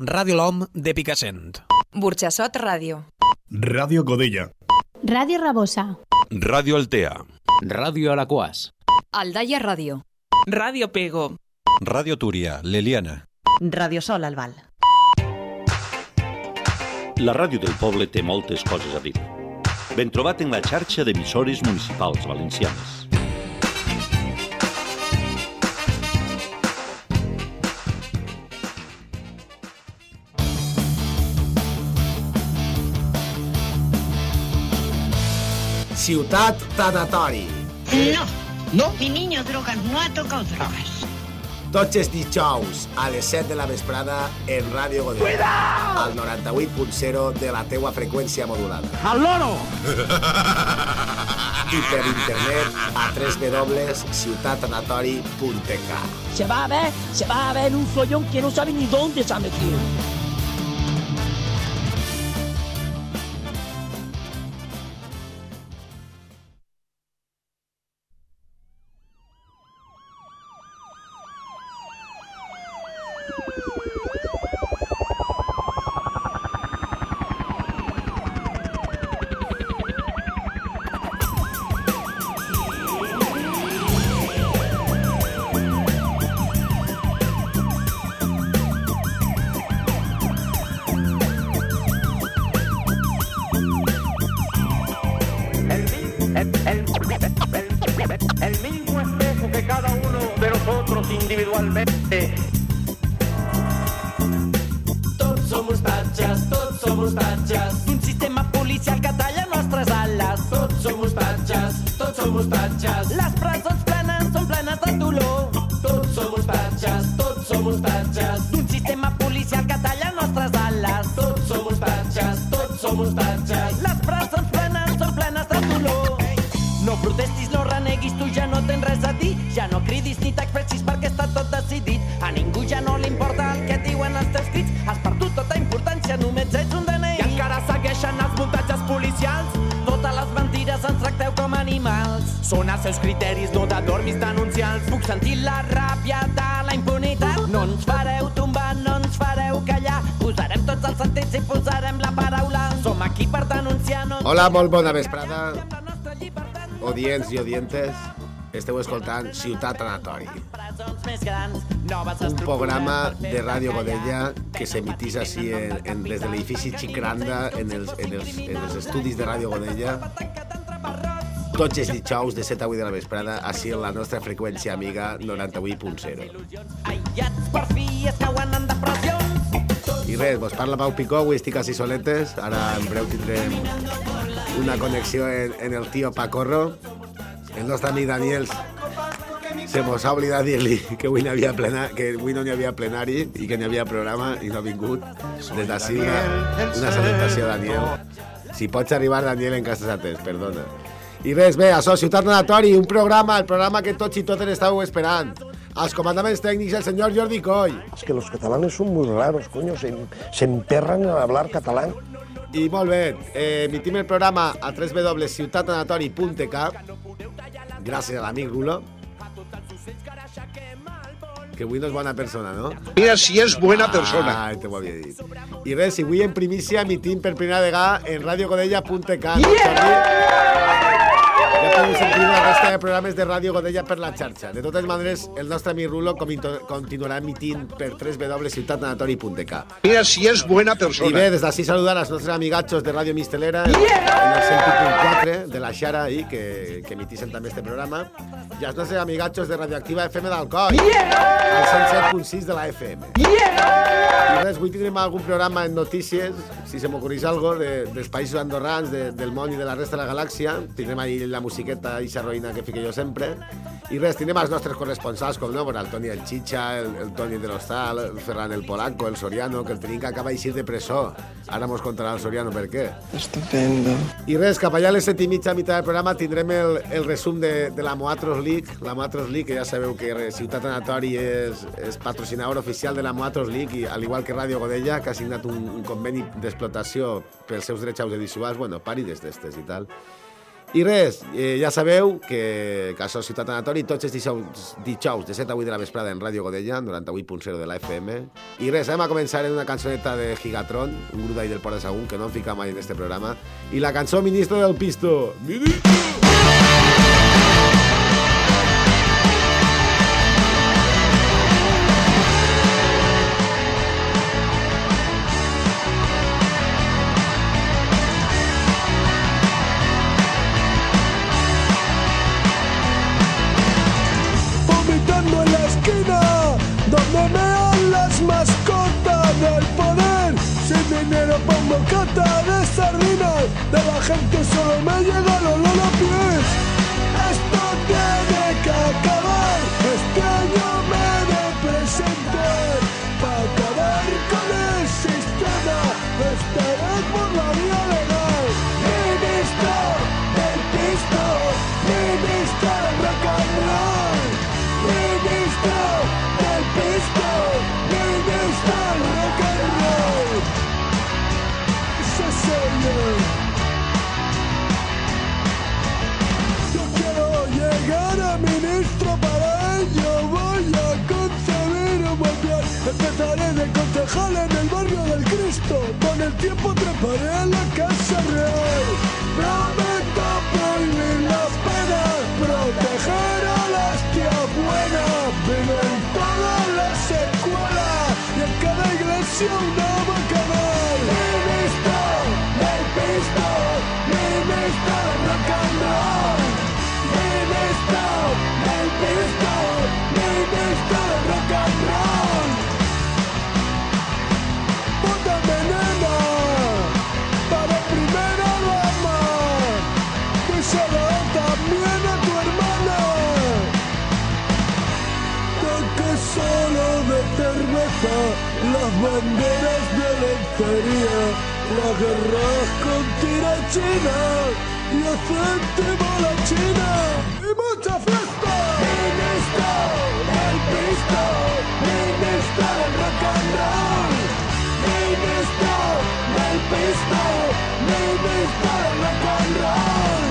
Ràdio L'Om de Picassent. Burxassot Ràdio. Ràdio Godella. Ràdio Rabosa. Ràdio Altea. Ràdio Alaquàs. Aldaia Ràdio. Ràdio Pego. Ràdio Túria, l'Eliana. Radio Sol al Val. La ràdio del poble té moltes coses a dir. Ben trobat en la xarxa d'emissores municipals valencianes. Ciutat Tanatori. No. No? Mi niño drogas no ha tocado drogas. Tots els dijous a les 7 de la vesprada en Ràdio Godella. Al 98.0 de la teua freqüència modulada. ¡Al loro! I per internet a www.ciutatanatori.k Se va a ver, se va a ver un follón que no sabe ni dónde se ha metido. Tots som hostatges. Un sistema policial que talla nostres ales. Tots som hostatges, tots som hostatges. Les presons plenes són plenes de dolor. Tots som hostatges. Un sistema policial que talla nostres ales. Tots som hostatges, tots som hostatges. Les presons plenes són. No protestis, no reneguis, tu ja no tens res a dir. Ja no cridis ni t'expressis els seus criteris, no de dormis denuncials. Puc sentir la ràbia de la impunitat. No ens fareu tombar, no ens fareu callar. Posarem tots els sentits i posarem la paraula. Som aquí per denunciar, no... Hola, molt bona vesprada. Odients i odientes, esteu escoltant Ciutat Anatori. Un programa de Ràdio Godella que s'emitís així en, en, des de l'edifici Xicranda en els, en, els, en els estudis de Ràdio Godella tots els dijous de 7 a 8 de la vesprada així en la nostra freqüència amiga 98.0 i res, vos parla Pau Picó, avui estic així soletes, ara en breu tindrem una connexió en, en el tio Pacorro. El nostre amic Daniel se mos ha oblidat dir-li que avui, havia plena, que avui no n'hi havia plenari i que n'hi havia programa i no ha vingut. Des d'ací una, una salutació, Daniel. Si pots arribar, Daniel, en cas atès, perdona. I res, bé, això, Ciutat Natatori, un programa, el programa que tots i totes estàveu esperant. Als comandaments tècnics, el senyor Jordi Coll. Es que los catalanes son muy raros, coño, se, se emperran a hablar catalán. I molt bé, eh, emitim el programa a www.ciutatanatori.k gràcies a l'amic Rulo que avui no és bona persona, no? Mira si és buena persona. Ah, te ho havia dit. I res, si avui en primícia emitim per primera vegada en radiogodella.k Yeah! Ja podeu sentir la resta de programes de Ràdio Godella per la xarxa. De totes maneres, el nostre amic Rulo continuarà emitint per www.ciutatanatori.k Mira si és buena persona. I bé, des d'ací saludar als nostres amigatxos de Ràdio Mistelera en, en el 100.4 de la Xara ahí, que, que emitixen també este programa i als nostres amigatxos de Radioactiva FM d'Alcoi al 107.6 de la FM i res, avui tindrem algun programa en notícies si se m'ocorreix algo de, dels països andorrans, de, del món i de la resta de la galàxia. Tindrem ahí la musiqueta i xarroïna que fique jo sempre. I res, tindrem els nostres corresponsals com no, el Toni el Chicha, el, el Toni de l'Hostal el Ferran el Polaco, el Soriano que el tenim que acaba d'eixir de presó. Ara mos contarà el Soriano per què. Estupendo. i res, cap allà a les set i mitja a mitjà del programa tindrem el, el resum de, de la Moatros League. La Moatros League, que ja sabeu que Ciutat Anatori és, és patrocinador oficial de la Moatros League i al igual que Ràdio Godella que ha signat un, un conveni d'explotació pels seus drets audiovisuals bueno, pàrides d'estes i tal I res, eh, ja sabeu que, que això Ciutat Anatori tots els dijous, dijous de 7 a 8 de la vesprada en Ràdio Godella, 98.0 de la FM. I res, anem a començar en una cançoneta de Gigatron, un grup d'ahí del Port de Sagunt que no em fica mai en este programa. I la cançó Ministro del Pisto. Ministro! Gente solo me llega concejal en el barrio del Cristo, con el tiempo treparé a la Casa Real. Prometo prohibir las penas, proteger a las tías buenas, viven en todas las escuelas y en cada iglesia una banderas de lencería, las guerras con tira china y hacente la china y mucha fiesta. Ministro del pisto, ministro del rock and roll. Ministro del pisto, ministro del rock and roll.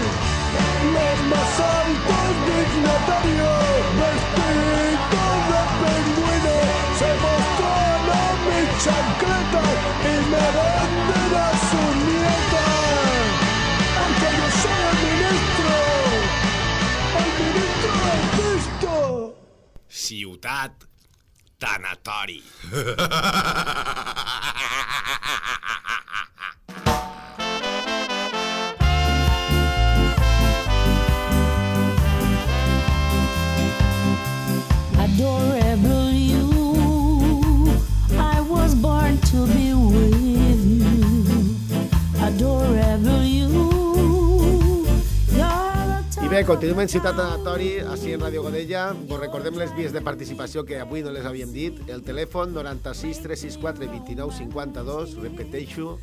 Los más altos dignatarios vestidos mis chancletas y me venden a su nieta. Porque yo soy el ministro, el ministro del pisto. Ciutat Tanatori. bé, continuem en Ciutat Anatori, així en Ràdio Godella. Vos recordem les vies de participació que avui no les havíem dit. El telèfon 96 364 29 52, repeteixo,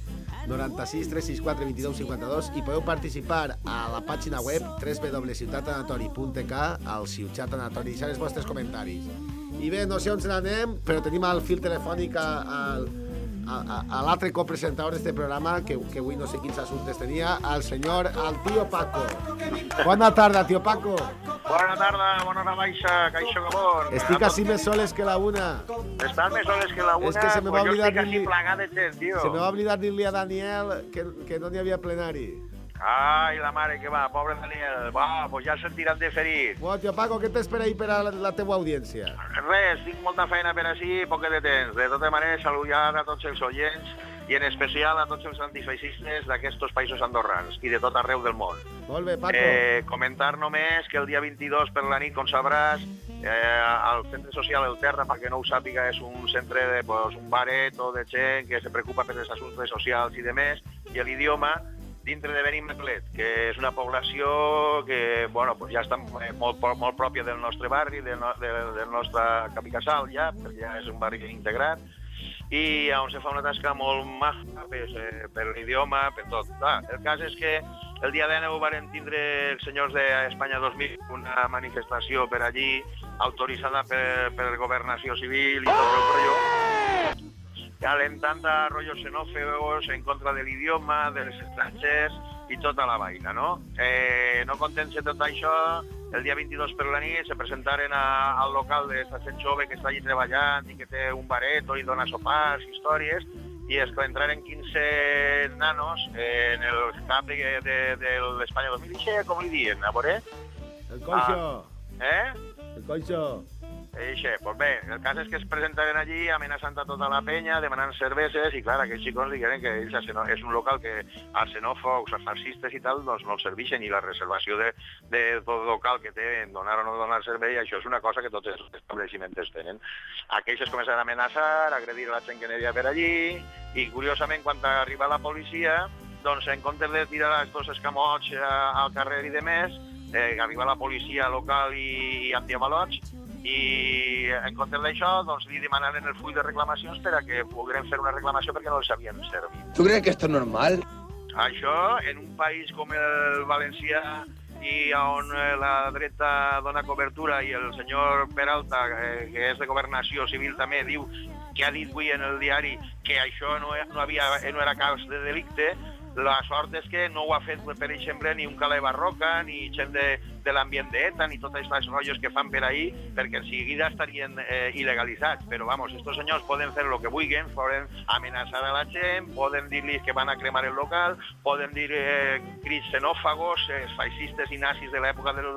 96 364 29 52 i podeu participar a la pàgina web www.ciutatanatori.k al Ciutat Anatori, deixar els vostres comentaris. I bé, no sé on se n'anem, però tenim al fil telefònic al, a, a, a l'altre copresentador d'este programa, que, que avui no sé quins assumptes tenia, al senyor, al tio Paco. Bona tarda, tio Paco. Bona tarda, bona hora baixa, Caixo Gabón. Estic així més soles que la una. Estàs més soles que la una, És que se me va pues jo oblidar estic així dir-li- plagat de gent, tio. Se me va oblidar dir-li a Daniel que, que no n'hi havia plenari. Ai, la mare que va, pobre Daniel. Va, pues ja sentiran de ferit. Bueno, tio Paco, què t'espera ahir per a la, la teua audiència? Res, tinc molta feina per així i poquet de temps. De totes maneres, saludar a tots els oients i en especial a tots els antifeixistes d'aquests països andorrans i de tot arreu del món. Molt bé, Paco. Eh, comentar només que el dia 22 per la nit, com sabràs, eh, al centre social El Terra, perquè no ho sàpiga, és un centre de pues, un baret o de gent que se preocupa per els assumptes socials i de més, i l'idioma dintre de Benimaclet, que és una població que bueno, pues ja està eh, molt, molt pròpia del nostre barri, del, no, de, del nostre Capicasal, ja, perquè ja és un barri integrat, i on se fa una tasca molt maja pues, eh, per l'idioma, per tot. Clar, el cas és que el dia 19 van tindre els senyors d'Espanya 2000 una manifestació per allí autoritzada per, per Governació Civil i tot el rotllo alentant a rollos xenòfobos en contra de l'idioma, dels estrangers, i tota la vaina, no? Eh, no contents de tot això, el dia 22 per la nit se presentaren a, al local d'esta gent jove que està allí treballant i que té un bareto i dona sopars, històries, i es entraren 15 nanos eh, en el camp de, de, de l'Espanya 2000, i com li diuen, a veure? El coixo. Ah, eh? El coixo. Eixe, pues bé, el cas és que es presentaren allí amenaçant a tota la penya, demanant cerveses, i clar, aquells xicons digueren que ells xeno- és un local que als xenòfobs, als fascistes i tal, doncs no els serveixen, i la reservació de, de tot local que té en donar o no donar servei, això és una cosa que tots els estableciments tenen. Aquells es començaran a amenaçar, a agredir la gent que havia per allí, i curiosament, quan arriba la policia, doncs en comptes de tirar aquests escamots eh, al carrer i de més, eh, arriba la policia local i, i antiavalots, i en comptes d'això doncs, li demanaren el full de reclamacions per a que pogueren fer una reclamació perquè no els havien servit. ¿Tú crees que esto es normal? Això, en un país com el valencià i on eh, la dreta dona cobertura i el senyor Peralta, eh, que és de governació civil també, diu que ha dit avui en el diari que això no, no, havia, no era cas de delicte, la sort és que no ho ha fet, per exemple, ni un Calé Barroca, ni gent de, de l'ambient d'ETA, ni tots aquests rotllos que fan per ahí, perquè en seguida estarien eh, il·legalitzats. Però, vamos, estos senyors poden fer el que vulguin, poden amenaçar a la gent, poden dir-li que van a cremar el local, poden dir eh, crits xenòfagos, eh, feixistes i nazis de l'època del,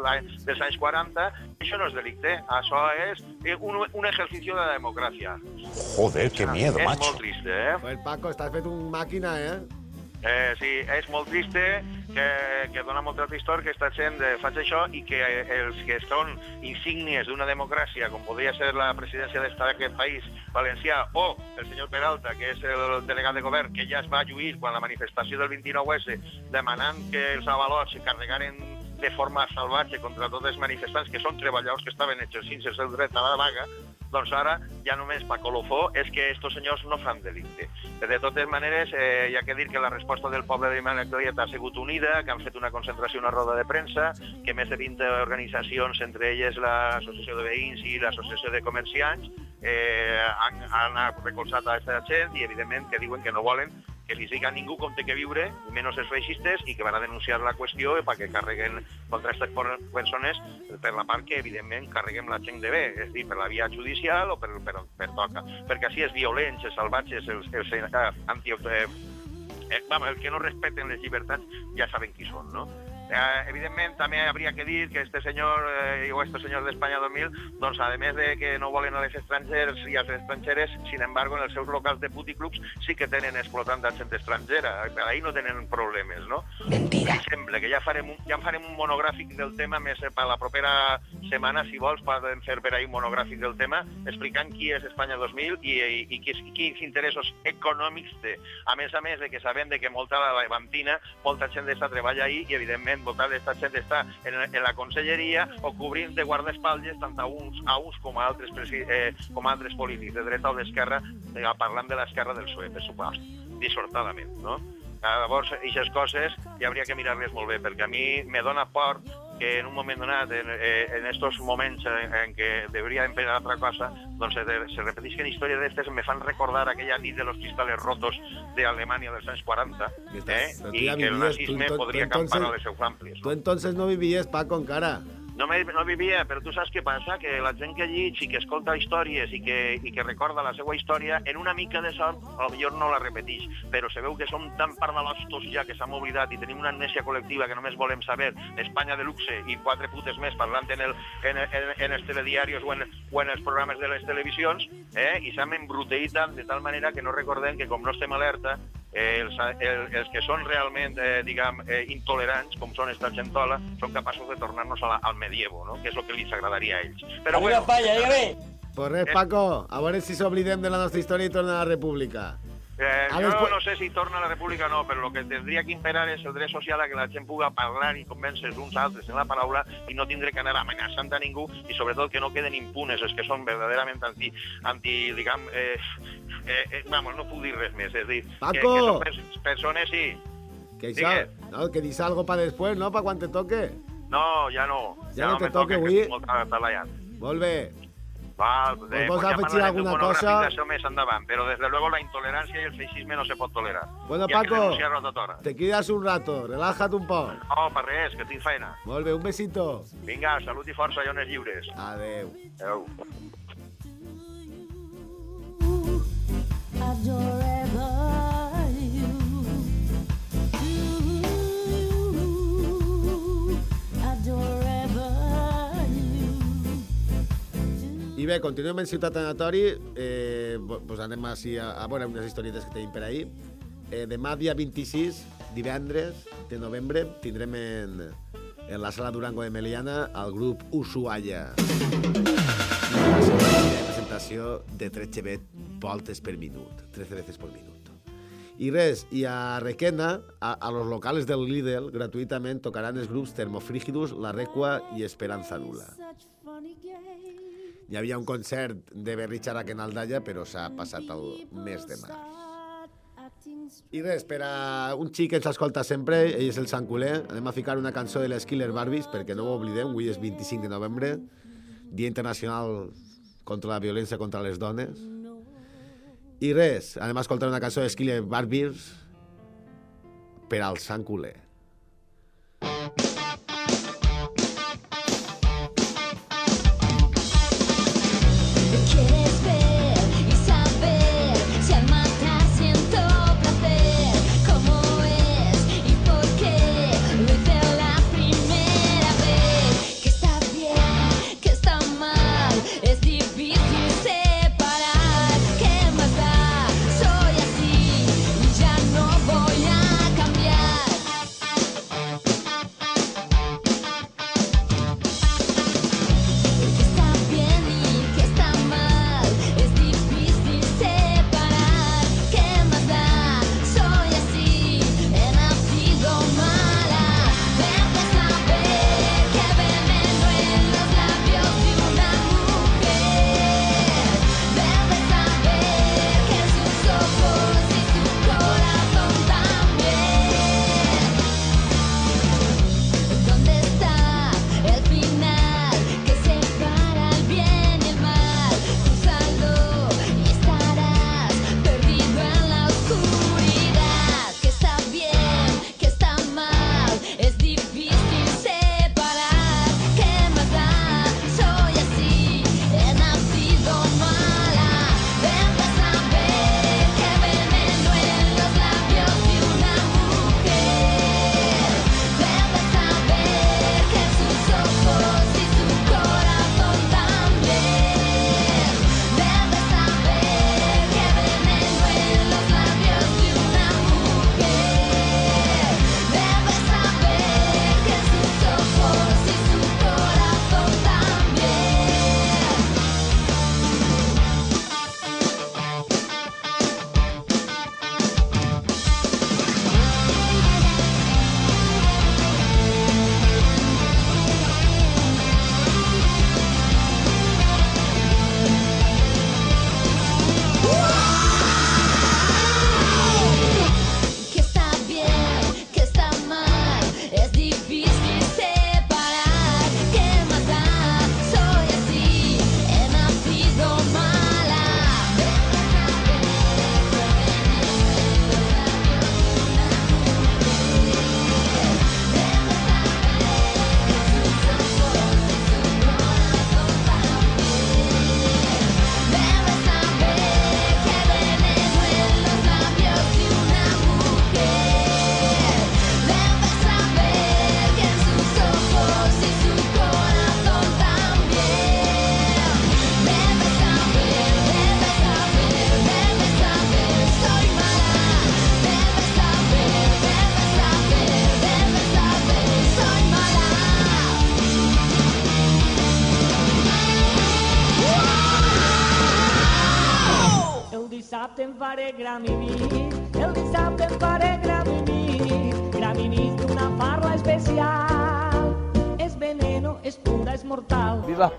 dels anys 40. Això no és delicte, això és eh, un, un exercici de la democràcia. Joder, qué miedo, és macho. molt triste, eh? Pues Paco, estàs fet un màquina, eh? Eh, sí, és molt triste que, que dona molta tristor que esta gent eh, faci això i que eh, els que són insígnies d'una democràcia, com podria ser la presidència d'aquest país valencià, o el senyor Peralta, que és el delegat de govern, que ja es va lluir quan la manifestació del 29S demanant que els avalots carregaren de forma salvatge contra tots els manifestants que són treballadors que estaven exercint el seu dret a la vaga, doncs ara ja només pa colofó és que estos senyors no fan delicte. De totes maneres, eh, hi ha que dir que la resposta del poble de Manaclieta ha sigut unida, que han fet una concentració, una roda de premsa, que més de 20 organitzacions, entre elles l'Associació de Veïns i l'Associació de Comerciants, eh, han, han recolzat a aquesta gent i, evidentment, que diuen que no volen que li siga ningú com té que viure, menys els feixistes, i que van a denunciar la qüestió perquè carreguen contra aquestes persones per la part que, evidentment, carreguem la gent de bé, és dir, per la via judicial o per, per, per toca. Perquè així els violents, els salvatges, els, els eh, anti... Eh, eh, vamos, el que no respeten les llibertats ja saben qui són, no? Eh, evidentment, també hauria que dir que este senyor eh, o este senyor d'Espanya 2000, doncs, a més de que no volen a les estrangers i a les estrangeres, sin embargo, en els seus locals de puticlubs sí que tenen explotant a gent estrangera. Ahí no tenen problemes, no? Mentira. Per exemple, que ja farem un, ja en farem un monogràfic del tema més eh, per la propera setmana, si vols, podem fer per ahí un monogràfic del tema, explicant qui és Espanya 2000 i, i, i quins, quins interessos econòmics té. A més a més de que sabem de que molta la levantina, molta gent està treballa ahí i, evidentment, molta d'esta gent està en, en la conselleria o cobrint de guardaespatlles tant a uns, a uns com a altres, eh, com a altres polítics, de dreta o d'esquerra, eh, parlant de l'esquerra del PSOE, per supost, dissortadament, no? Llavors, aquestes coses hi hauria que mirar-les molt bé, perquè a mi me dona por que en un moment donat, en, eh, en estos moments en, en què hauria d'emperar altra cosa, doncs se, se repetisquen històries d'estes me fan recordar aquella nit de los cristales rotos d'Alemanya dels anys 40, eh? I que el nazisme podria entonces- les seus àmplies. Tú entonces no vivías, Paco, encara. No, me, no vivia, però tu saps què passa? Que la gent que llig i que escolta històries i que, i que recorda la seva història, en una mica de sort, potser no la repeteix, però se veu que som tan pardalostos ja que s'hem oblidat i tenim una amnèsia col·lectiva que només volem saber Espanya de luxe i quatre putes més parlant en, el, en, en, en els telediaris o en, o en els programes de les televisions, eh? i s'hem embruteït de tal manera que no recordem que com no estem alerta, eh, els, el, els que són realment, eh, diguem, eh, intolerants, com són esta gentola, són capaços de tornar-nos al medievo, no? que és el que els agradaria a ells. Però bueno, Pues res, Paco, a veure si s'oblidem de la nostra història i torna a la república. Eh, jo después- no sé si torna a la república o no, però el que tindria que imperar és el dret social a que la gent pugui parlar i convèncer uns altres en la paraula i no tindre que anar amenaçant a ningú i sobretot que no queden impunes els que són verdaderament anti, anti diguem, eh, eh, eh, vamos, no puc dir res més, és a dir, que, Paco! que són pers persones, sí, Que, no, que algo para después, no? Para quan te toque. No, ja no. Ja no te me toca que avui. estic molt atalayat. Molt bé. Val, de, Vos pues ya afegir alguna monogràfic cosa? d'això més endavant, però desde luego la intolerancia y el feixisme no se pot tolerar. Bueno, I Paco. tota. Te quedas un rato, relájate un poc. No, per res, que tinc feina. Molt bé, un besito. Vinga, salut i força, i ones lliures. Adeu. Adeu. Adorable I bé, continuem en Ciutat Anatori. Eh, pues anem així a, a veure unes historietes que tenim per ahir. Eh, demà, dia 26, divendres de novembre, tindrem en, en la sala Durango de Meliana el grup Ushuaia. La presentació de 13 voltes per minut, 13 veces por minut. I res, i a Requena, a, a los locales del Lidl, gratuïtament tocaran els grups Termofrígidus, La Recua i Esperanza Nula. Hi havia un concert de Berri Xarac en Aldaia, però s'ha passat el mes de març. I res, per a un xic que ens escolta sempre, ell és el Sant Culer, anem a ficar una cançó de les Killer Barbies, perquè no ho oblidem, avui és 25 de novembre, Dia Internacional contra la Violència contra les Dones. I res, anem a escoltar una cançó de Killer Barbies per al Sant Culer.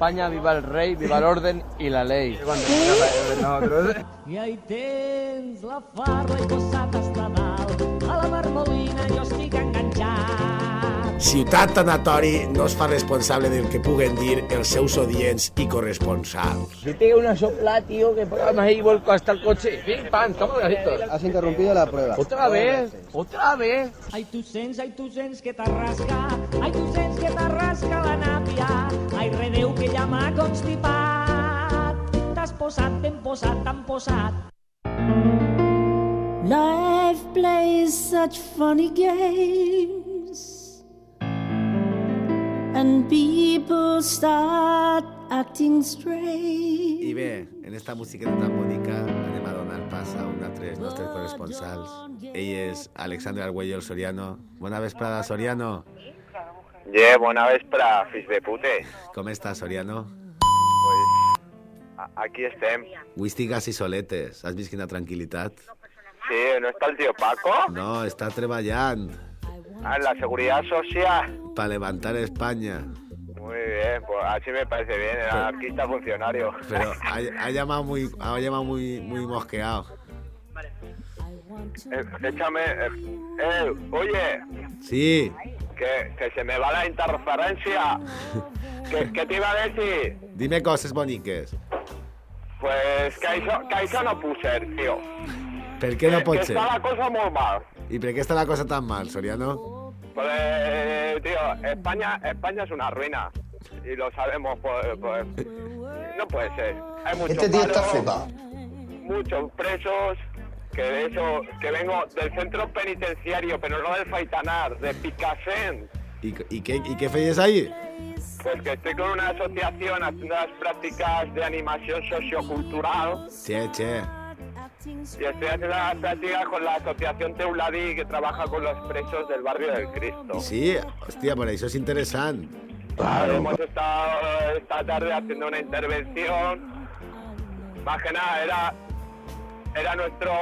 España, viva el rey, viva el orden y la ley. I ahí tens la farla i posat hasta dalt. A la marmolina jo estic enganxat. Ciutat Tanatori no es fa responsable del que puguen dir els seus odients i corresponsals. Si te una sopla, tío, que programa ahí vuelco hasta el coche. Pim, pam, toma gasitos. Has interrumpido la prueba. Otra vez, otra vez. Ai, tu sents, ai, tu sents que t'arrasca, ai, tu sents que t'arrasca la nàpia, m'ha constipat. T'has posat, ben posat, tan posat. Life plays such funny games, and people start acting strange. I bé, en esta musiqueta tan bonica anem a donar pas a un altre dels nostres corresponsals. Ell és Alexandre Arguello el Soriano. Bona vesprada, Soriano. Yeah, bona vespre, fills de pute. Com estàs, Soriano? Pues, a- aquí estem. Wístigas i soletes. Has vist quina tranquil·litat? Sí, ¿no está el tío Paco? No, està treballant Ah, en la seguridad social. para levantar España. Muy bien, pues así me parece bien, el anarquista funcionario. Pero ha, ha llamado muy, ha llamado muy, muy mosqueado. Eh, échame... eh, eh, oye, Sí, que, que se me va la interferencia. ¿Qué, qué te iba a decir? dime coses boniques. Pues que això, que això no puc ser, tio. Per què no pot que ser? està la cosa molt mal. I per què està la cosa tan mal, Soriano? Pues, tío, España, España es una ruina. Y lo sabemos, pues, pues, no puede ser. Hay muchos Este tío está flipado. muchos presos, que de hecho, que vengo del centro penitenciario, pero no del Faitanar, de Picassent. I, i, què, I què feies ahí? Pues que estoy con una asociación haciendo las prácticas de animación sociocultural Che, che. y estoy haciendo las prácticas con la asociación Teuladí que trabaja con los presos del barrio del Cristo. Sí, hòstia, per això és interessant. Hemos estado esta tarde haciendo una intervención. Más que nada, era, era nuestro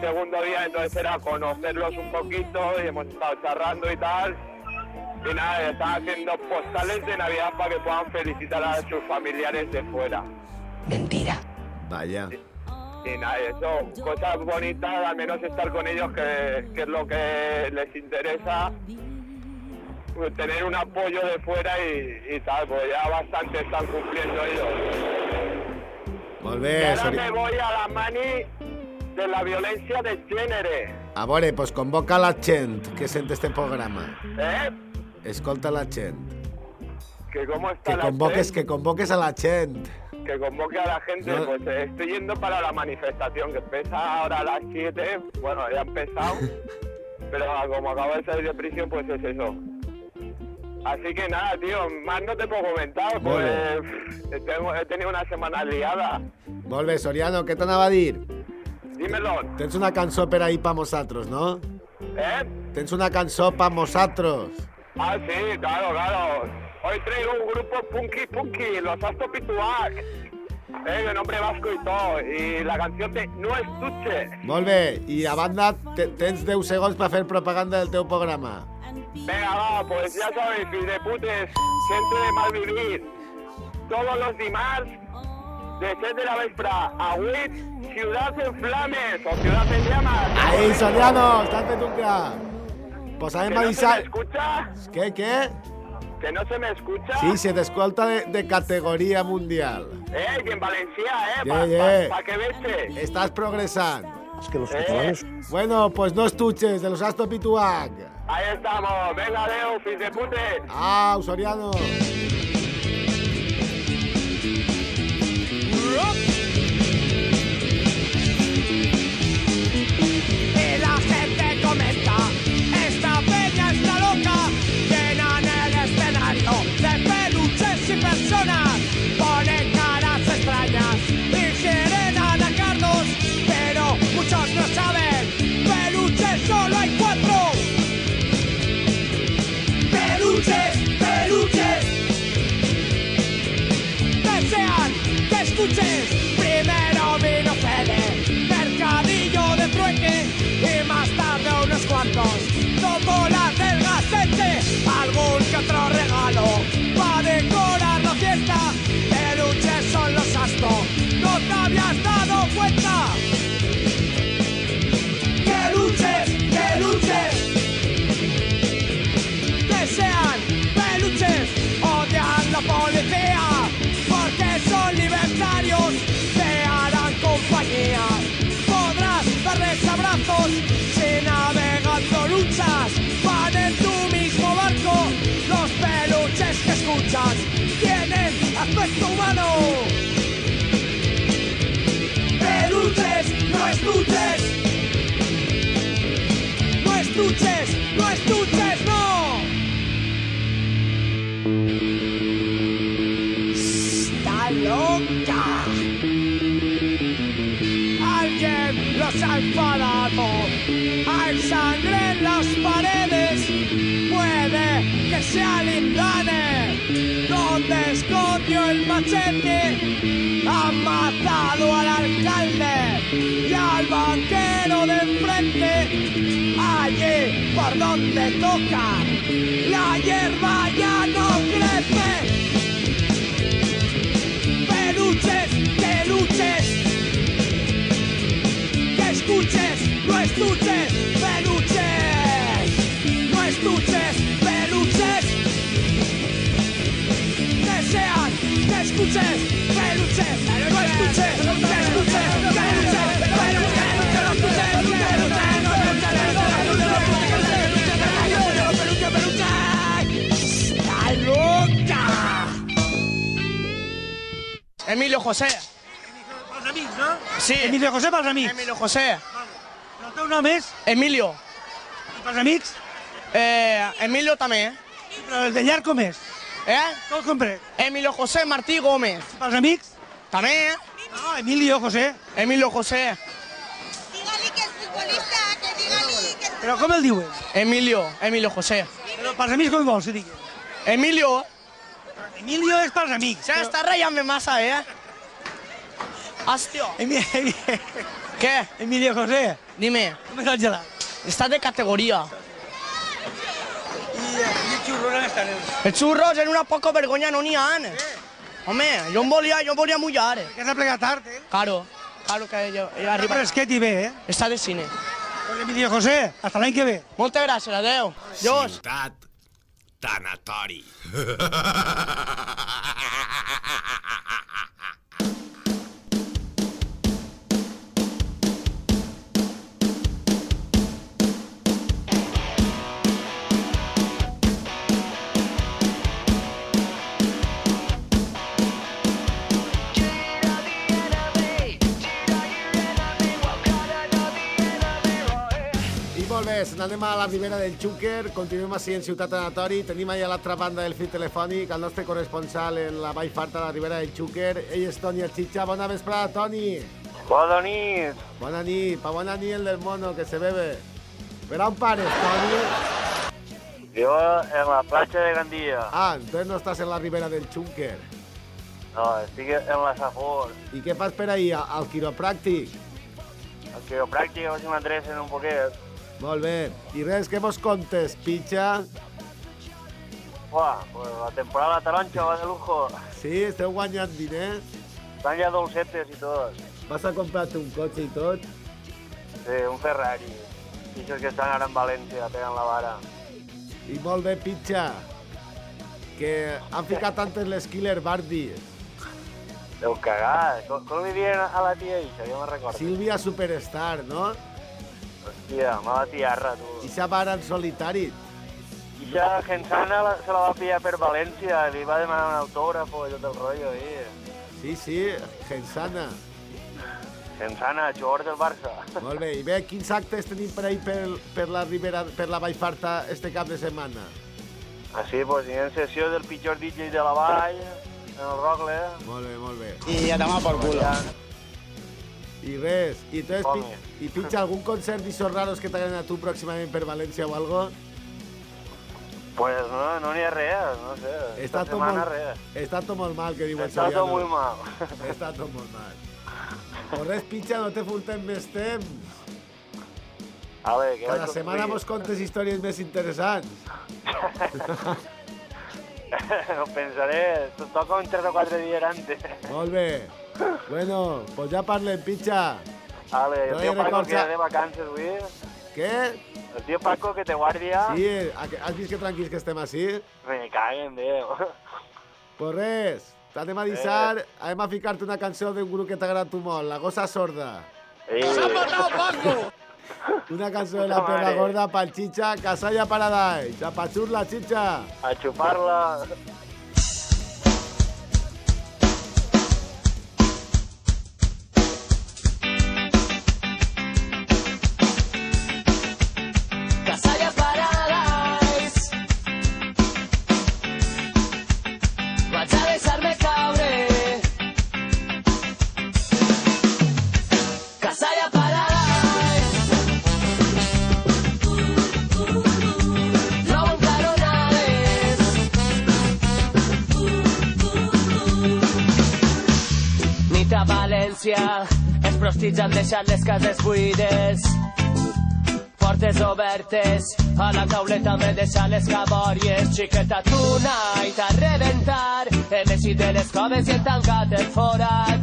segundo día, entonces era conocerlos un poquito y hemos estado charrando y tal. Y nada, están haciendo postales de Navidad para que puedan felicitar a sus familiares de fuera. Vaya. Y nada, eso, cosas bonitas, al menos estar con ellos, que, que es lo que les interesa. Tener un apoyo de fuera y, y tal, pues ya bastante están cumpliendo ellos. Bé, ahora me voy a la mani de la violencia de género. A veure, pues convoca la gent que sent este programa. ¿Eh? Escolta la gent. Que cómo está Que la convoques, que convoques a la gent. que convoque a la gente, No. pues eh, estoy yendo para la manifestación que empieza ahora a las 7, bueno, ya ha empezado, pero ah, como acabo de salir de prisión, pues es eso. Así que nada, tío, más no te puedo comentar, pues eh, tengo- he tenido una semana liada. Bé, Soriano, què t'anava a dir? Dímelo, Tens una cançó per ahir pa nosaltres, no? ¿eh? Tens una cançó pa nosaltres. Ah, sí, claro, claro. Hoy traigo un grupo punky punky, los Asto Pituac. Eh, de nombre vasco y todo. Y la canción de No Estuche. Molt bé, i a banda te- tens 10 segons per fer propaganda del teu programa. Venga, va, pues ya sabéis, de putes, gente de mal vivir. Todos los dimarts, de 7 de la vespra, a WIT, Ciudad en Flames o Ciudad en Llamas. Ahí, Soriano, estàs fet un crac. Pues ¿Que sabem no se me escucha? Què, què? ¿Que no se me escucha? Sí, se t'escolta de, de categoria mundial. Eh, y en Valencia, eh, Yeah, para yeah. pa, pa que veche. Estás progresant. Es que los Eh. catalanes Bueno, pues no estuches, de los Asto Pituac. Ahí estamos, venga, Leo, fill de putes. Ah, Soriano. mano. Peluches, no estuches. No estuches, no estuches, no. Está loca. Alguien los ha enfadado. Hay sangre en las paredes. Puede que sea limpio. El machete. Ha matado al alcalde y al banquero de enfrente. Allí por donde toca. La hierba ya Emilio José. Els amics, no? Sí. Emilio José pels amics. Emilio José. El teu nom és? Emilio. I pels amics? Eh, Emilio també. Però el de llarg com és? Eh? Com compre? Emilio José Martí Gómez. I pels amics? També. No, Emilio José. Emilio José. Però com el diuen? Emilio, Emilio José. Però pels amics com vols que digui? Emilio. Emilio és pels amics. Se està ratllant massa, eh? Hòstia. Emilio, ¿Qué? Emilio José. Dime. Com és el gelat? Está de categoría. I, eh, i el xurro on estan? els? Xurros en una poca vergonya no n'hi ha. Home, jo em volia, jo em volia mullar. Que has de plegar tard, eh? Claro, claro que jo, jo Arriba. arriba. Fresquet i bé, eh? Està de cine. Pues Emilio José, hasta l'any que ve. Moltes gràcies, adeu. Adiós. Ciutat tanatori. Se n'anem a la Ribera del Xúquer, continuem així en Ciutat Anatori, tenim allà a l'altra banda del fil telefònic el nostre corresponsal en la Vall Farta de la Ribera del Xúquer, ell és Toni Archicha, bona vesprada, Toni. Bona nit. Bona nit, pa bona nit el del mono, que se bebe. Per on pares, Toni? Jo en la platja de Gandia. Ah, entonces no estàs en la Ribera del Xúquer. No, estic en la Safor. I què fas per ahir, al quiropràctic? El quiropràctic, a veure si m'adrecen un poquet. Molt bé. I res, què mos contes, pitxa? Buah, pues la temporada taronja va de lujo. Sí, esteu guanyant diners? Estan ja dolcetes i tot. Vas a comprar-te un cotxe i tot? Sí, un Ferrari. I això que estan ara en València, pegant la vara. I molt bé, pitxa. Que han ficat antes les Killer Barbies. Deu cagar. Com, com li diuen a la tia Ixa? Jo me'n recordo. Sílvia Superstar, no? Hòstia, mala tiarra, tu. Ixa va en solitari. Ixa Gensana la, se la va pillar per València, li va demanar un autògrafo i tot el rotllo ahí. Sí, sí, Gensana. Gensana, jugador del Barça. Molt bé, i bé, quins actes tenim per ahir per, per la Ribera, per la Vall Farta este cap de setmana? Així, pues, hi ha sessió del pitjor DJ de la Vall, en el Rogle. Molt bé, molt bé. I a tomar por culo. I res, i tu Home. i pitja algun concert d'ixos raros que t'agraden a tu pròximament per València o algo? Pues no, no n'hi ha res, no sé. Està tot, molt, res. està tot molt mal, que diu el Està tot muy mal. Està tot molt mal. Pues res, pitja, no te furtem més temps. A veure, què Cada setmana mos contes històries més interessants. no pensaré, to- toca un 3 o 4 dies antes. Molt bé. Bueno, pues ja parlem, pitja. Vale, el No Paco que de vacances, güey. Què? El tío Paco que te guardia. Sí, a que- has vist que tranquils que estem així? Me caguen, Déu. Pues res, t'anem a deixar, anem a ficar-te una cançó d'un grup que t'agrada tu molt, La Gossa Sorda. Ei. Paco! Una cançó de la Puta perra madre. gorda pa'l Chicha, Casalla Paradise. A pachur la Chicha. A chuparla. Prostits han deixat les cases buides. Portes obertes, a la tauleta me deixa les cabòries. Xiqueta, tu nait a reventar, hem eixit de les coves i hem tancat el forat.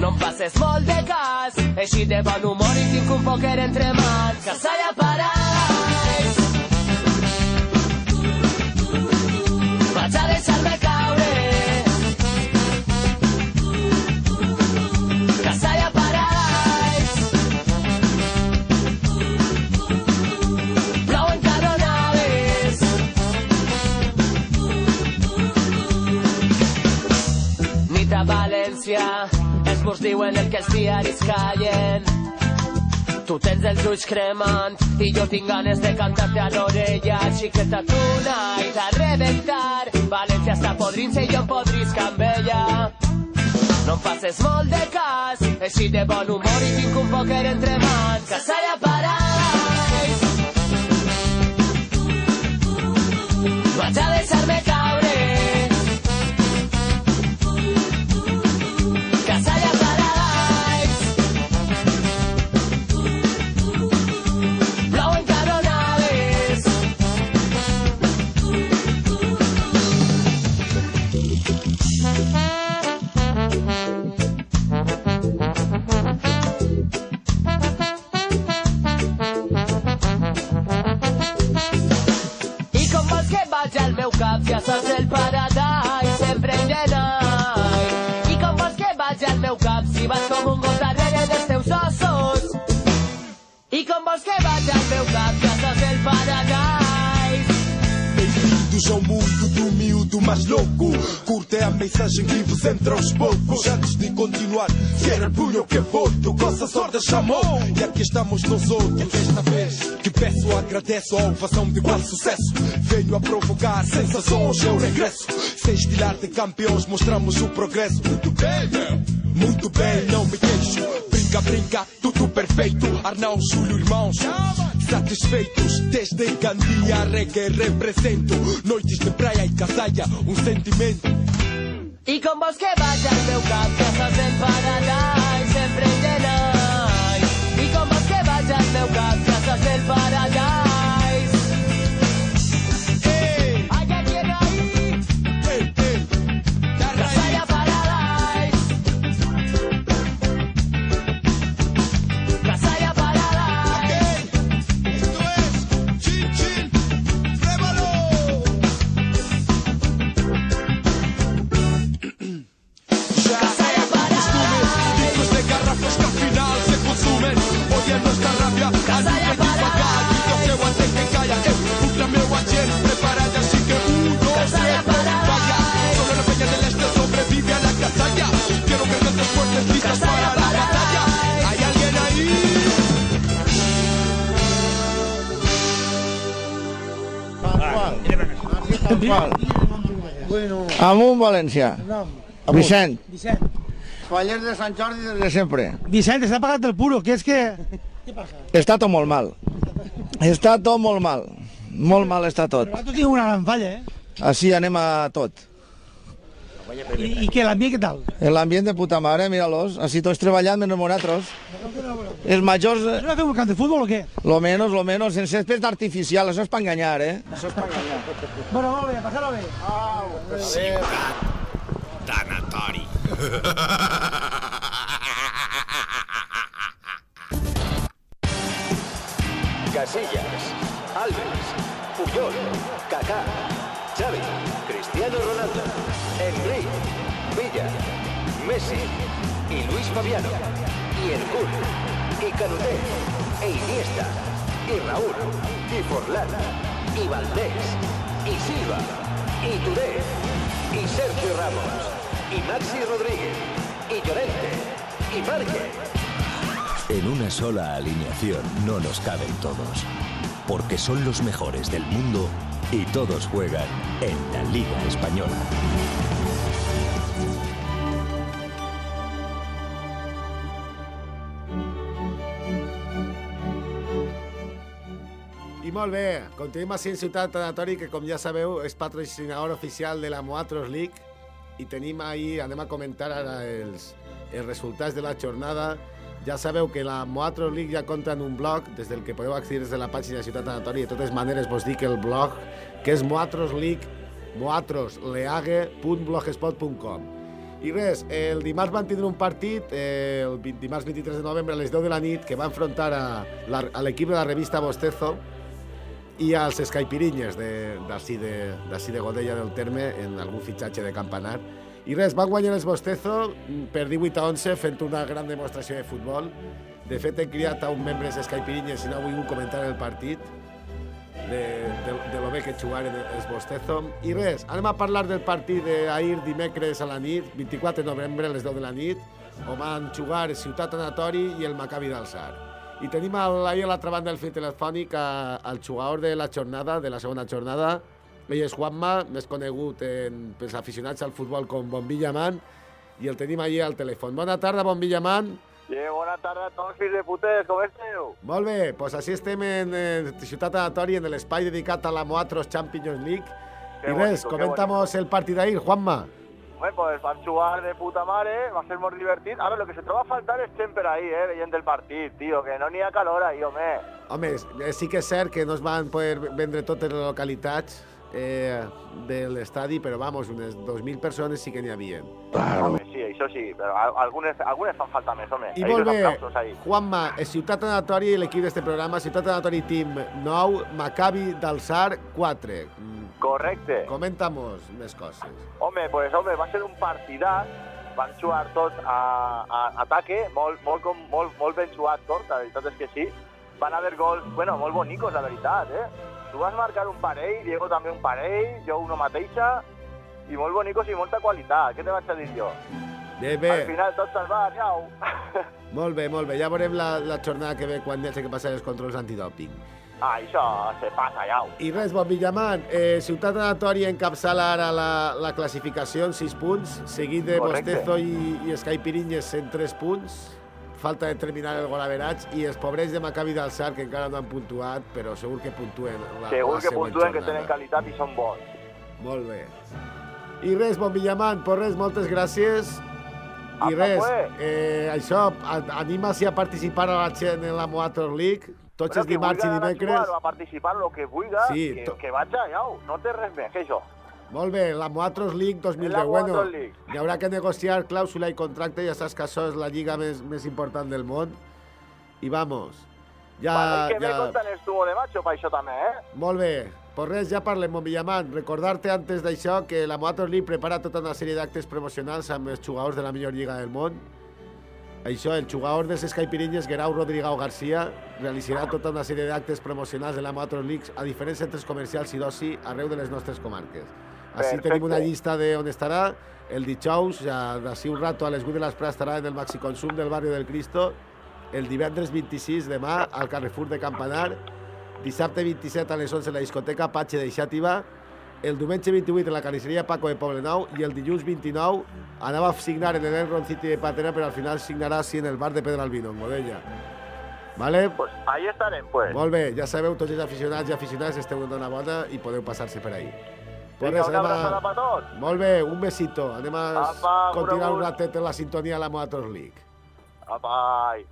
No em passes molt de cas, eixit de bon humor i tinc un pòquer entre mans. Que s'ha parat. Vaig València, els murs diuen el que els diaris callen. Tu tens els ulls cremant i jo tinc ganes de cantar-te a l'orella. Xiqueta, nait a reventar. València està podrint-se i jo podrisc amb ella. No em faces molt de cas, així de bon humor i tinc un pòquer entre mans. Que s'ha parat. Vaig a deixar-me caure. Do miúdo mais louco. Curte a mensagem que vos entra aos poucos. Antes de continuar, cierra el punho que volto. Coça sorte chamou. E aqui estamos nós outros. Desta vez que peço, agradeço a ovação de igual sucesso. Venho a provocar sensações, eu regresso. Sem estilar de campeões, mostramos o progresso. Muito bem, meu. Muito bem, não me queixo. Brinca, brinca, tudo perfeito. Arnão, Júlio, irmãos. Satisfeitos desde Gandia, reggae represento. Noites de praia e casaia, um sentimento. I com vols que vaig al meu cap, ja saps el Amunt, València. Vicent. Vicent. Fallers de Sant Jordi des de sempre. Vicent, està pagat el puro, que és que... Què passa? Està tot molt mal. Està tot molt mal. Molt mal està tot. Però vosaltres tinc una gran falla, eh? Així anem a tot. I, i què, l'ambient què tal? En l'ambient de puta mare, mira-los. Així tots treballant menys nosaltres. Els majors... És una fer un camp de futbol o què? Lo menos, lo menos, sense césped artificial. Això és per enganyar, eh? Això és per enganyar. Bueno, molt bé, passar-ho bé. Ciutat. Tanatori. Casillas, Alves, Puyol, Kaká, Xavi, Cristiano Ronaldo, Messi y Luis Fabiano, y el Kun, y Canuté, e Iniesta, y Raúl, y Forlán, y Valdés, y Silva, y Touré, y Sergio Ramos, y Maxi Rodríguez, y Llorente, y Márquez. En una sola alineación no nos caben todos, porque son los mejores del mundo y todos juegan en la Liga Española. Molt bé, continuem així en Ciutat Tanatori, que com ja sabeu és patrocinador oficial de la Moatros League i tenim ahir, anem a comentar ara els, els resultats de la jornada. Ja sabeu que la Moatros League ja compta en un blog, des del que podeu accedir des de la pàgina de Ciutat Anatori. De totes maneres, vos dic el blog, que és Moatros League, moatrosleague.blogspot.com. I res, el dimarts van tindre un partit, eh, el dimarts 23 de novembre a les 10 de la nit, que va enfrontar a, a l'equip de la revista Bostezo i als Escaipirinyes de- d'ací de, d'ací de Godella del Terme en algun fitxatge de campanar. I res, van guanyar els Bostezo per 18 a 11 fent una gran demostració de futbol. De fet, he criat a un membre d'Escaipirinyes i no ha volgut comentar el partit de, de, de lo bé que jugaren els Bostezo. I res, anem a parlar del partit d'ahir dimecres a la nit, 24 de novembre a les 10 de la nit, on van jugar Ciutat Anatori i el Maccabi d'Alçar. I tenim al- ahir a l'altra banda del fil telefònic a- al jugador de la jornada, de la segona jornada, ell és Juanma, més conegut en, pels aficionats al futbol com Bombillaman, i el tenim allí al telèfon. Bona tarda, Bombillaman. Sí, bona tarda a tots, fills de putes, com esteu? Molt bé, doncs així estem en, en Ciutat Anatori, en l'espai dedicat a la Moatros Champions League. Qué I res, comentamos el partit d'ahir, Juanma. Bueno, pues van jugar de puta mare, va ser molt divertit. A ver, lo que se troba a faltar és gent per ahí, eh, veient el partit, tio, que no n'hi ha calor ahí, home. Home, eh, sí que és cert que no es van poder vendre totes les localitats eh, de l'estadi, però vamos, unes 2.000 persones sí que n'hi havia. Home, sí, això sí, però al- algunes, algunes fan falta més, home. I Ahí molt bé. Juanma, eh, Ciutat Anatori, l'equip d'este programa, Ciutat Anatori Team 9, Maccabi d'Alçar 4. Mm, Correcte. Comentamos més coses. Home, pues, home, va ser un partidat, van jugar tots a, a ataque, molt, molt, com, molt, molt ben jugat tot, la veritat és que sí. Van haver gols, bueno, molt bonicos, la veritat, eh? Tu vas marcar un parell, Diego també un parell, jo una mateixa, i molt bonicos i molta qualitat, què te vaig a dir jo? Bé, bé. Al final tot se'l va, iau. Molt bé, molt bé. Ja veurem la, la jornada que ve quan hi hagi que passar els controls antidòping. Ah, això se passa, iau. I res, bon Villaman, eh, Ciutat Anatori encapçala ara la, la classificació en 6 punts, seguit de Correcte. Bostezo i, i Sky Pirinyes en 3 punts. Falta de terminar el golaveratge i els pobres de Maccabi d'Alçar que encara no han puntuat, però segur que puntuen la, Segur la que següent puntuen, que jornada. tenen qualitat i són bons. Molt bé. I res, bon Villaman, per res, moltes gràcies. I Apa, res, eh, això, a- anima-s'hi a participar a la gent en la Moator League, tots els dimarts i dimecres. jugar a participar, el que vulga, Sí, que, to- que vaig allà, no té res més que això. Molt bé, la Moatros League 2010. La bueno, League. hi haurà que negociar clàusula i contracte, ja saps que això és la lliga més, més important del món. I vamos, ja... vale, i que ja... me conten el tubo de macho per això també, eh? Molt bé, pues res, ja parlem, mon Villaman. Recordar-te antes d'això que la Moatros League prepara tota una sèrie d'actes promocionals amb els jugadors de la millor lliga del món. Això, el jugador dels Skypirinyes, Guerau Rodrigo Garcia, realitzarà tota una sèrie d'actes promocionals de la Moatros League a diferents centres comercials i d'oci arreu de les nostres comarques. Així Perfecte. tenim una llista de on estarà. El dijous, ja d'ací un rato a les 8 de l'Esprà, estarà en el Maxiconsum del barri del Cristo. El divendres 26 demà al Carrefour de Campanar. Dissabte 27 a les 11 a la discoteca Patxe de Xàtiva. El diumenge 28 a la carnisseria Paco de Poblenou i el dilluns 29 anava a signar en el Ron City de Patena, però al final signarà sí en el bar de Pedro Albino, en Godella. Vale? Pues ahí estarem, pues. Molt bé, ja sabeu, tots els aficionats i aficionades esteu en una bona i podeu passar-se per ahí. Pues res, anem a-. Molt bé, un besito. Anem a Apa, continuar un ratet en la sintonia de la Moators League. Apa, ai.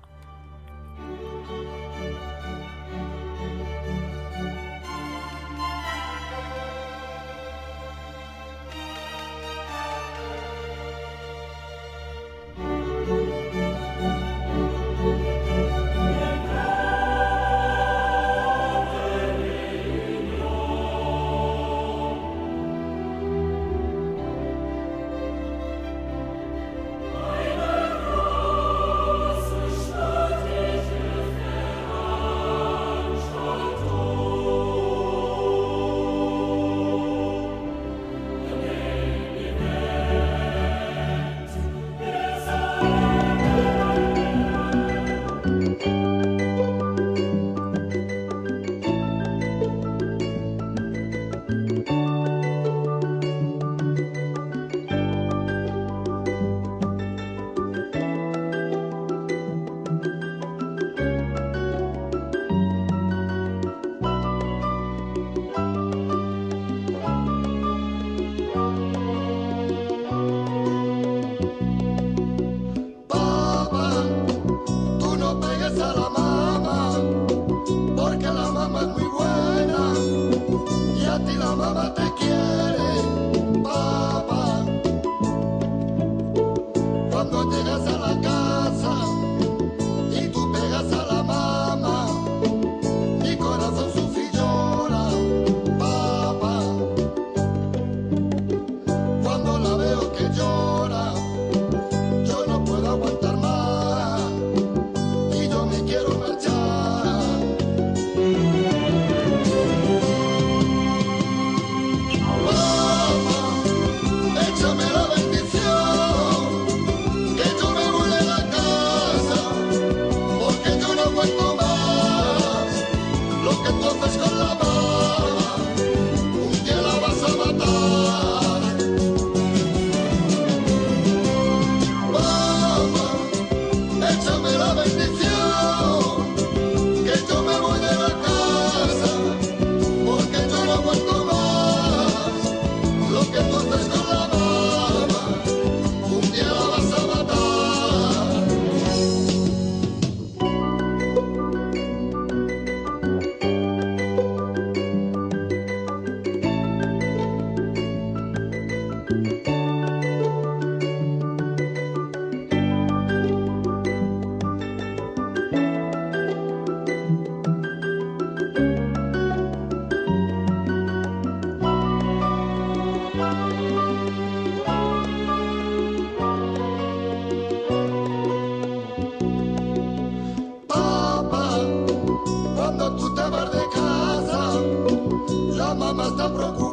tão procurando.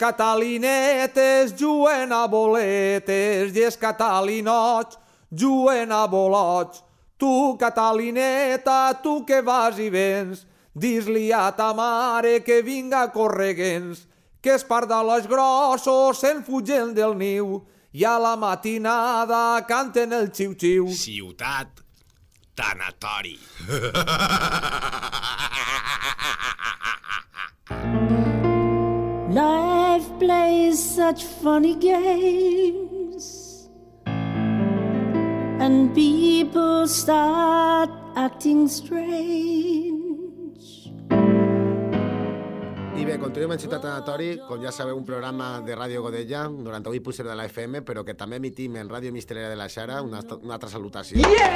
Catalinetes juguen a boletes i els catalinots juguen a bolots. Tu, catalineta, tu que vas i vens, dis-li a ta mare que vinga correguents, que els pardalots grossos se'n fugen del niu i a la matinada canten el xiu-xiu. Ciutat tanatori. plays such funny games, and people start acting strange. I bé, continuem en Ciutat Anatori, com ja sabeu, un programa de Ràdio Godella, 98.0 de la FM, però que també emitim en Ràdio Mistelera de la Xara, una, una altra salutació. Yeah!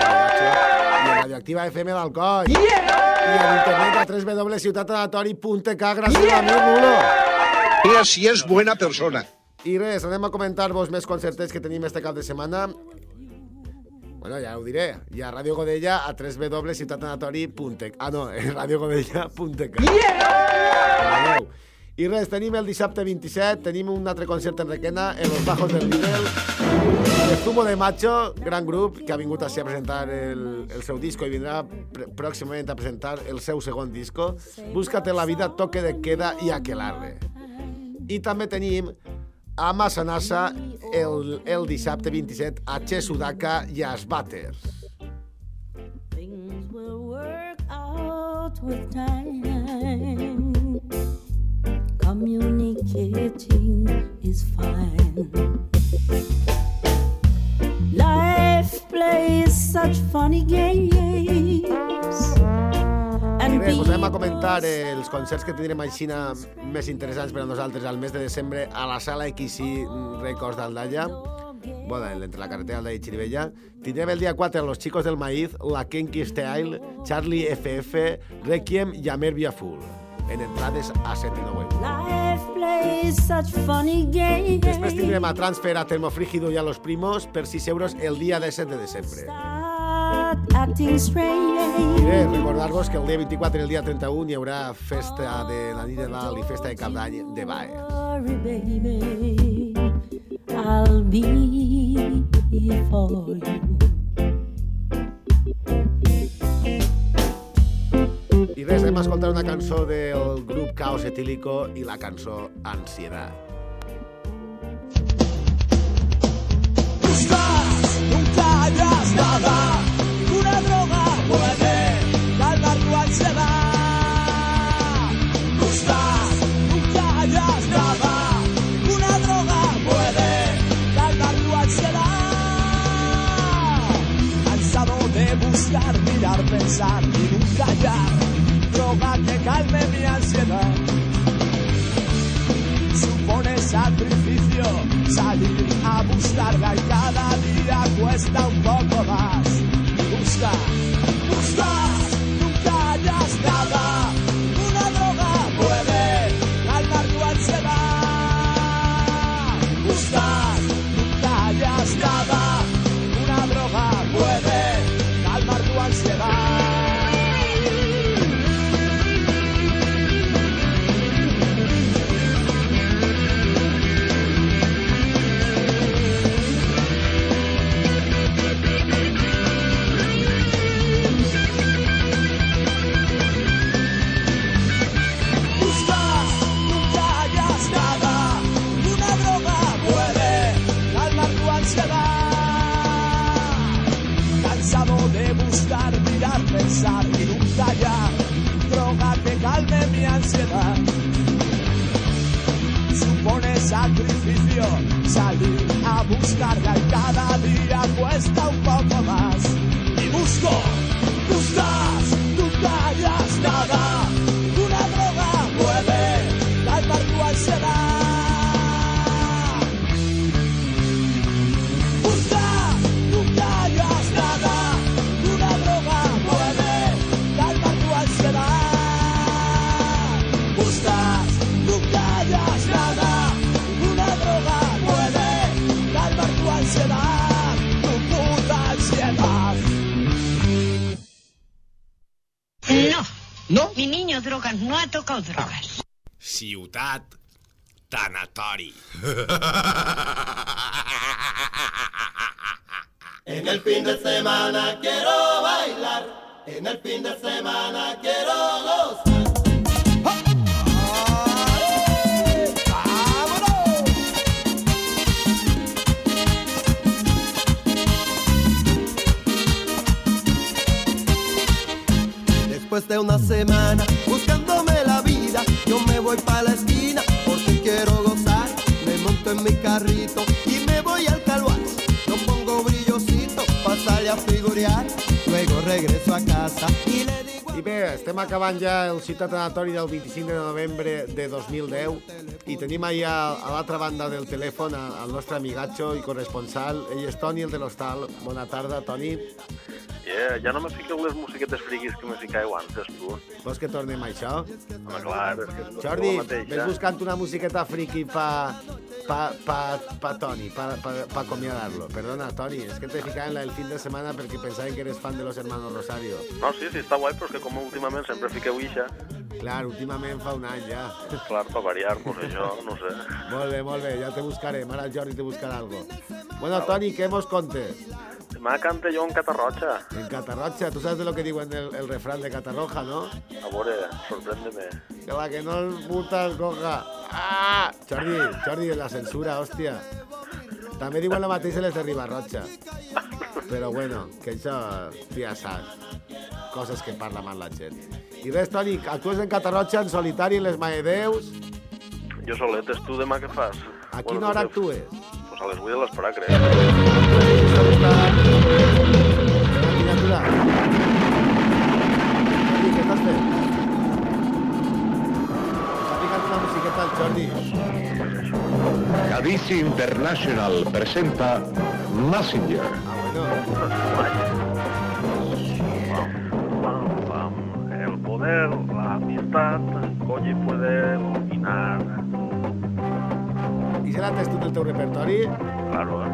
I en Radioactiva FM d'Alcoi. Yeah! I en internet a www.ciutatanatori.k, gràcies a l'amic Nulo. Mira si és buena persona. I res, anem a comentar-vos més concertets que tenim este cap de setmana. Bueno, ja ho diré. Hi ha Ràdio Godella a www.ciutatanatori.k. Ah, no, radiogodella.k. Yeah! I res, tenim el dissabte 27, tenim un altre concert en Requena, en los bajos del Lidl. El Zumo de Macho, gran grup, que ha vingut així a presentar el, el seu disco i vindrà pr pròximament a presentar el seu segon disco. Búscate la vida, toque de queda i aquelarre. I també tenim a Massanassa el, el dissabte 27 a Che Sudaka i a Sbatters. Things will work out with time. Communicating is fine. Life plays such funny games. Bé, posem a comentar els concerts que tindrem així més interessants per a nosaltres al mes de desembre a la sala XC Records d'Aldalla bueno, entre la carretera Aldalla i Xirivella. Tindrem el dia 4 Los Chicos del Maíz, La Kenki Style, Charlie FF, Requiem i Amer Full en entrades a 7 i 9 Life plays such funny games. Després tindrem a Transfer a Termofrígido i a Los Primos per 6 euros el dia 17 de desembre. Acting strange. I bé, recordar-vos que el dia 24 i el dia 31 hi haurà festa de la nit de Nadal i festa de Cap d'Any de Bae. I'll be for you. I res, anem a escoltar una cançó del grup Caos Etílico i la cançó Ansiedad. Buscas, nunca hallas nada. Una droga puede calmar tu ansiedad. Buscas, nunca hallas nada. Una droga puede calmar tu ansiedad. Cansado de buscar, mirar, pensar y nunca hallar. Droga que calme mi ansiedad. Supone sacrificio salir a buscarla y cada día cuesta un poco más. star. Ciutat tanatori. En el fin de semana quiero bailar, en el fin de semana quiero gozar. Después de una semana vida, yo me voy para la esquina porque quiero gozar. Me monto en mi carrito y me voy al calvario. No pongo brillosito para salir a figurear. Luego regreso a casa y le digo. I bé, estem acabant ja el citat anatori del 25 de novembre de 2010 i tenim allà a l'altra banda del telèfon al nostre amigatxo i corresponsal. Ell és Toni, el de l'Hostal. Bona tarda, Toni. Yeah, ja no me fiqueu les musiquetes friquis que me ficàveu antes, tu. Vols que tornem a això? Home, clar, és que és Jordi, ves buscant una musiqueta friki pa, pa, pa, pa Toni, pa, pa, pa acomiadar-lo. Perdona, Toni, és que te ficava en la del fin de semana perquè pensaven que eres fan de los hermanos Rosario. No, sí, sí, està guai, però és que com últimament sempre fiqueu ixa, Clar, últimament fa un any ja. clar, per variar, pues això, no sé. Molt bé, molt bé, ja te buscarem. Ara el Jordi te buscarà algo. Bueno, Toni, què mos contes? Demà canta jo en Catarroja. En Catarroja, tú sabes de lo que digo en el, el refrán de Catarroja, ¿no? A veure, sorpréndeme. Que la que no es puta es coja. Ah! Jordi, Jordi, la censura, hòstia. També diuen la mateixa les de Ribarrotxa. Però bueno, que això, tu ja saps. Coses que parla mal la gent. I res, Toni, actues en Catarroja en solitari en les Maedeus. Jo soletes, tu demà què fas? A quina hora actues? Pues a les 8 de l'esperar, crec. Criatura. Jordi, què estàs fent? Està ficant una musiqueta al Jordi. Cadiz International presenta Messenger. El poder, la amistad, coño puede dominar. L'has tu del teu repertori? Claro, eh?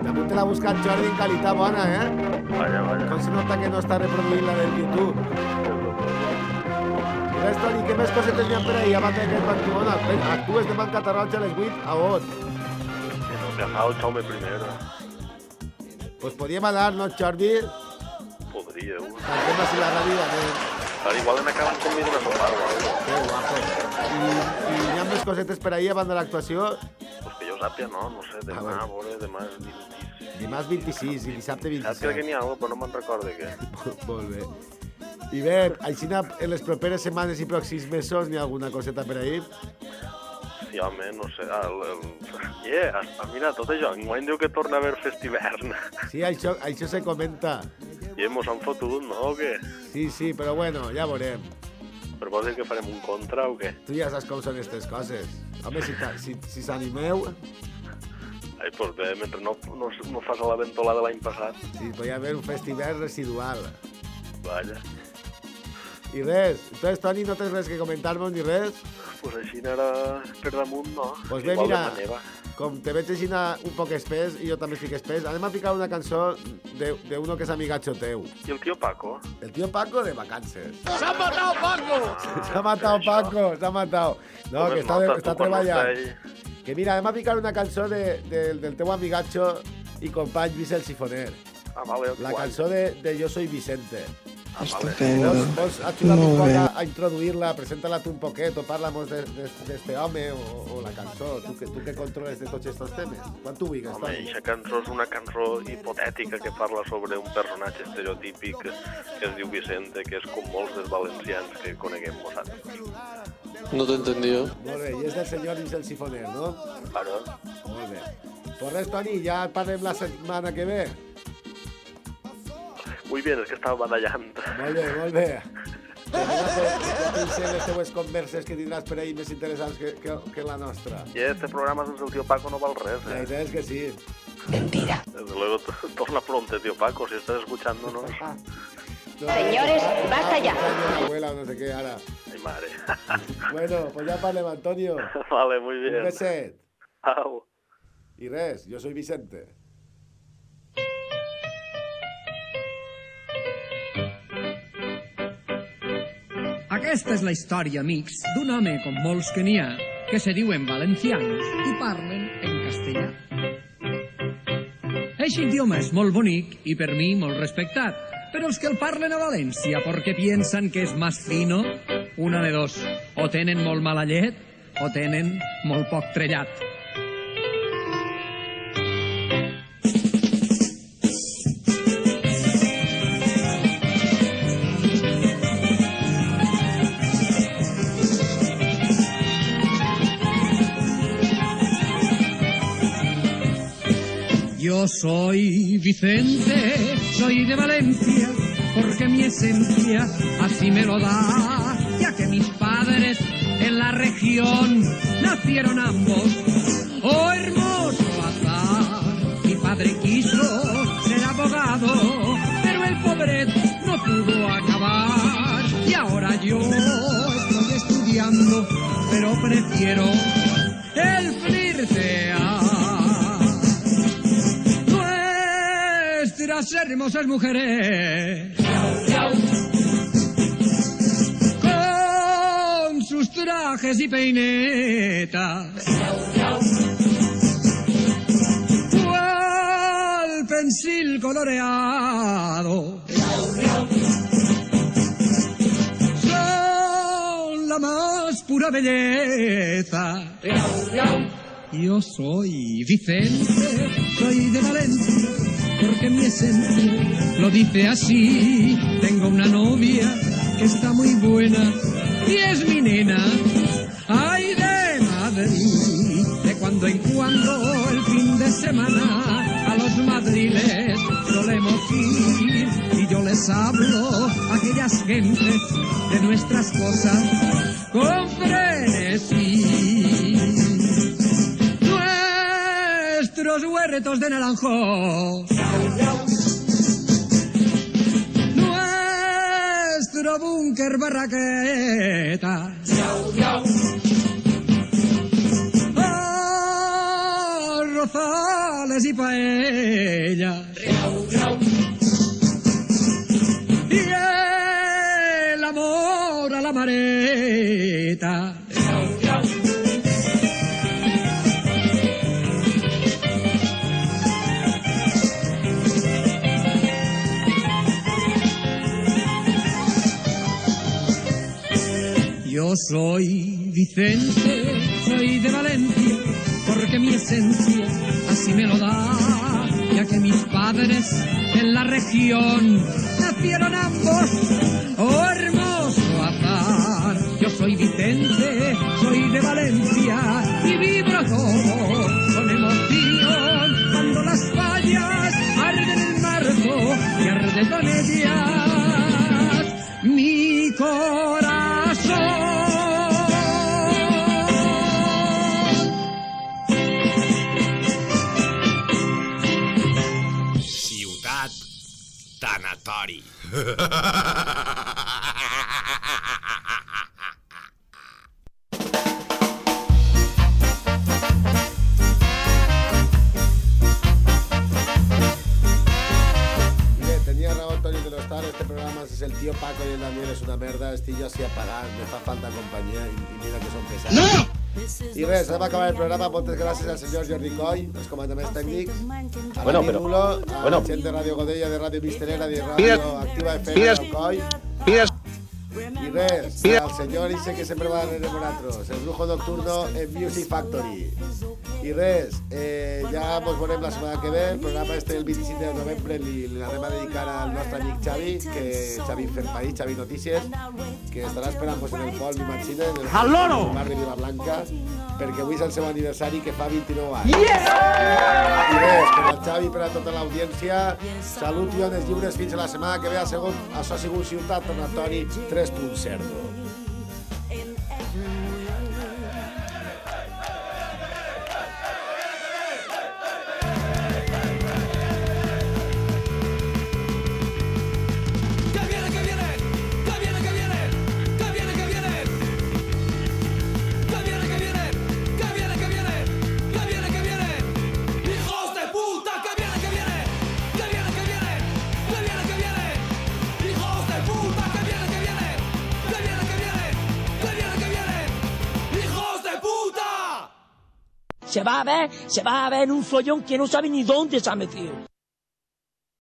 Damunt te l'ha buscat Jordi en qualitat bona, eh? Vaya, vaya. Com se nota que no està reproduint la del YouTube. Res, Toni, què més cosetes n'hi ha per ahir abans d'aquest Barcelona? Actues demà en Catarroja a les 8 a 8. Me ha Jaume primero. Pues podíem anar, no, Jordi? Podríeu. Cantem així la ràdio, nen. Al igual en acaban conmigo una sopa o algo. Que guapo. I, més cosetes per ahir abans de l'actuació? Pues que jo sàpia, no, no sé, demà, bueno. a veure, demà és 26. Dimarts 26 i dissabte Saps crec que 27. n'hi ha alguna, però no me'n recorde què. Molt bé. I bé, així en les properes setmanes i pròxims mesos n'hi ha alguna coseta per ahir? Sí, home, no sé, el... el... Yeah, ah, mira, tot això, enguany diu que torna a haver festivern. Sí, això, això se comenta. I mos han fotut, no, o què? Sí, sí, però bueno, ja veurem. Però dir que farem un contra o què? Tu ja saps com són aquestes coses. Home, si, si, si s'animeu, Ai, doncs bé, mentre no, no, no fas la ventola de l'any passat. si podria haver un festival residual. Vaja. I res, entonces, Toni, no tens res que comentar-nos ni res? Pues així era per damunt, no? Pues bé, Igual mira. Com te veig així un poc espès i jo també estic espès, anem a ficar una cançó de, de uno que és amigatxo teu. I el tio Paco? El tio Paco de vacances. ¡Se ha matado Paco! S'ha matat Paco, s'ha matat. No, Com que es està, de, nota, està treballant. Que mira, anem a ficar una cançó de, de, del teu amigatxo i company Vicent Sifoner. Ah, vale, La cançó de, de Yo soy Vicente. Estupendo. Vols, vols ajudar un Molt poc a, a introduir-la, presenta-la tu un poquet o parla'm d'este home o, o la cançó, tu que, tu que controles de tots aquests temes. Quan tu vulguis, Home, aquesta cançó és una cançó hipotètica que parla sobre un personatge estereotípic que es diu Vicente, que és com molts dels valencians que coneguem nosaltres. No te he entendido. Molt bé, i és del senyor Vicent Sifoner, no? Claro. Molt bé. Pues res, Toni, ja parlem la setmana que ve. Muy bien, és que estava badallant. Molt bé, molt bé. En les teues converses que tindràs per ahir més interessants que, que, que la nostra. I este programa sense el tio Paco no val res, eh? sabes que sí. Mentira. Desde luego, torna pronto, tío Paco, si estás escuchándonos. Señores, basta ya. abuela o no sé qué, ara. Ay, madre. Bueno, pues ya parlem, Antonio. Vale, muy Un bien. beset. Au. Y res, yo soy Vicente. Aquesta és la història, amics, d'un home com molts que n'hi ha, que se diuen valencianos i parlen en castellà. Eixe idioma és molt bonic i per mi molt respectat, però els que el parlen a València perquè piensan que és más fino, una de dos, o tenen molt mala llet o tenen molt poc trellat. Soy Vicente, soy de Valencia, porque mi esencia así me lo da, ya que mis padres en la región nacieron ambos. Oh, hermoso azar, mi padre quiso ser abogado, pero el pobre no pudo acabar. Y ahora yo estoy estudiando, pero prefiero el flirtear. Nuestras hermosas mujeres con sus trajes y peinetas. Cual pensil coloreado. Son la más pura belleza. Yo soy Vicente, soy de Valencia, porque mi esencia lo dice así. Tengo una novia que está muy buena y es mi nena. Ay de Madrid, de cuando en cuando el fin de semana a los madriles solemos ir y yo les hablo a aquellas gentes de nuestras cosas con frenesí. Nuestros huertos de naranjos. Nuestro búnker barraqueta. Arrozales y paellas. Y el amor a la mareta. Yo soy Vicente, soy de Valencia, porque mi esencia así me lo da, ya que mis padres en la región nacieron ambos. Oh, hermoso azar, yo soy Vicente, soy de Valencia y vibro todo con emoción cuando las fallas arden en marzo y arde con ellas mi corazón. Los Tar, este programa es el tío Paco y el Daniel es una merda, estoy yo así apagado, me fa falta compañía y, y mira que son pesados. ¡No! I res, anem a acabar el programa. Moltes gràcies al senyor Jordi Coll, els comandaments tècnics, a Bueno, Mínulo, a bueno. la de Ràdio Godella, de Ràdio Mistelera, de Ràdio Pides- Activa FM, pides- Coll. pides- I res, pides- al senyor Isse que sempre va darrere nosaltres, el brujo nocturno en Music Factory. I res, eh, ja ens veurem la setmana que ve, el programa este el 27 de novembre li l'anem a dedicar al nostre amic Xavi, que Xavi Fer País, Xavi Notícies, que estarà esperant-vos en el Pol, m'imagino, en el el barri Vilablanca, perquè avui és el seu aniversari que fa 29 anys. Yes! I res, per al Xavi per a tota l'audiència, salut i ones lliures fins a la setmana que ve. Ha sigut, això ha sigut Ciutat Tornatori 3.0. se va a ver, se va a ver en un follón que no sabe ni dónde se ha metido.